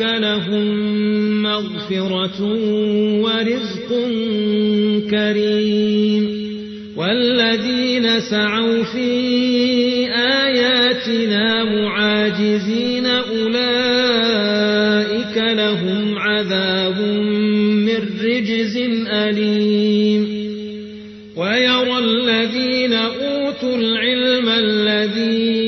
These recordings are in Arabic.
لهم مغفرة ورزق كريم. والذين سعوا في آياتنا معاجزين أولئك لهم عذاب من رجز أليم. ويرى الذين أوتوا العلم الذي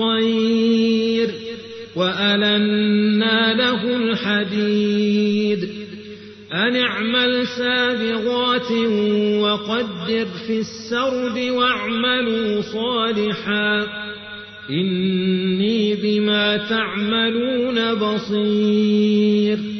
والطير وألنا له الحديد. أن اعمل سابغات وقدر في السرد واعملوا صالحا. إني بما تعملون بصير.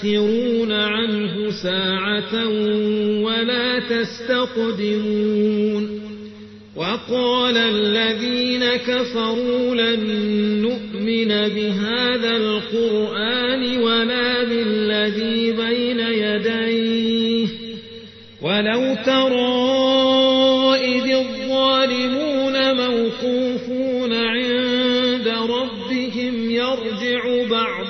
تستأخرون عنه ساعة ولا تستقدمون وقال الذين كفروا لن نؤمن بهذا القرآن ولا بالذي بين يديه ولو ترى إذ الظالمون موقوفون عند ربهم يرجع بعض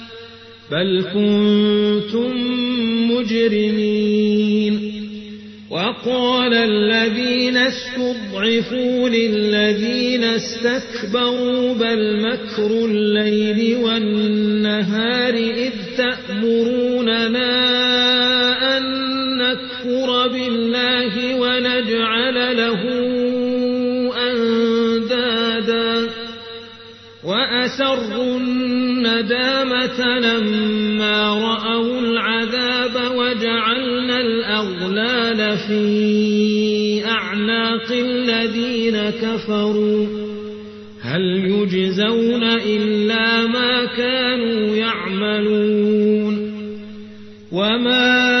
بل كنتم مجرمين وقال الذين استضعفوا للذين استكبروا بل مكر الليل والنهار إذ تأمروننا الندامة لما رأوا العذاب وجعلنا الأغلال في أعناق الذين كفروا. هل يجزون إلا ما كانوا يعملون. وما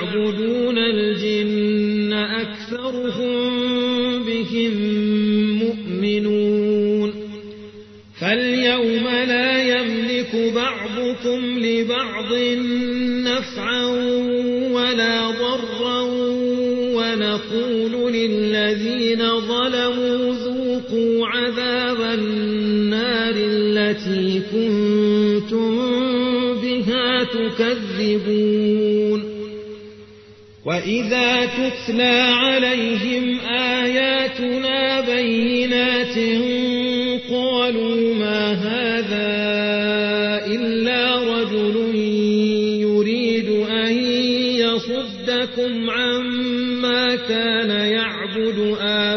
نفعا ولا ضرا ونقول للذين ظلموا ذوقوا عذاب النار التي كنتم بها تكذبون. وإذا تتلى عليهم آياتنا بينات قالوا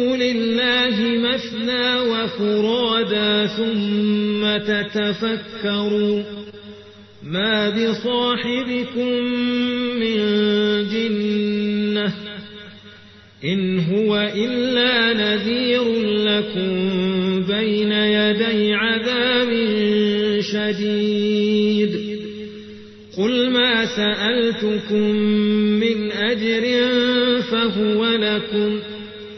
لله مثنى وفرادا ثم تتفكروا ما بصاحبكم من جنة إن هو إلا نذير لكم بين يدي عذاب شديد قل ما سألتكم من أجر فهو لكم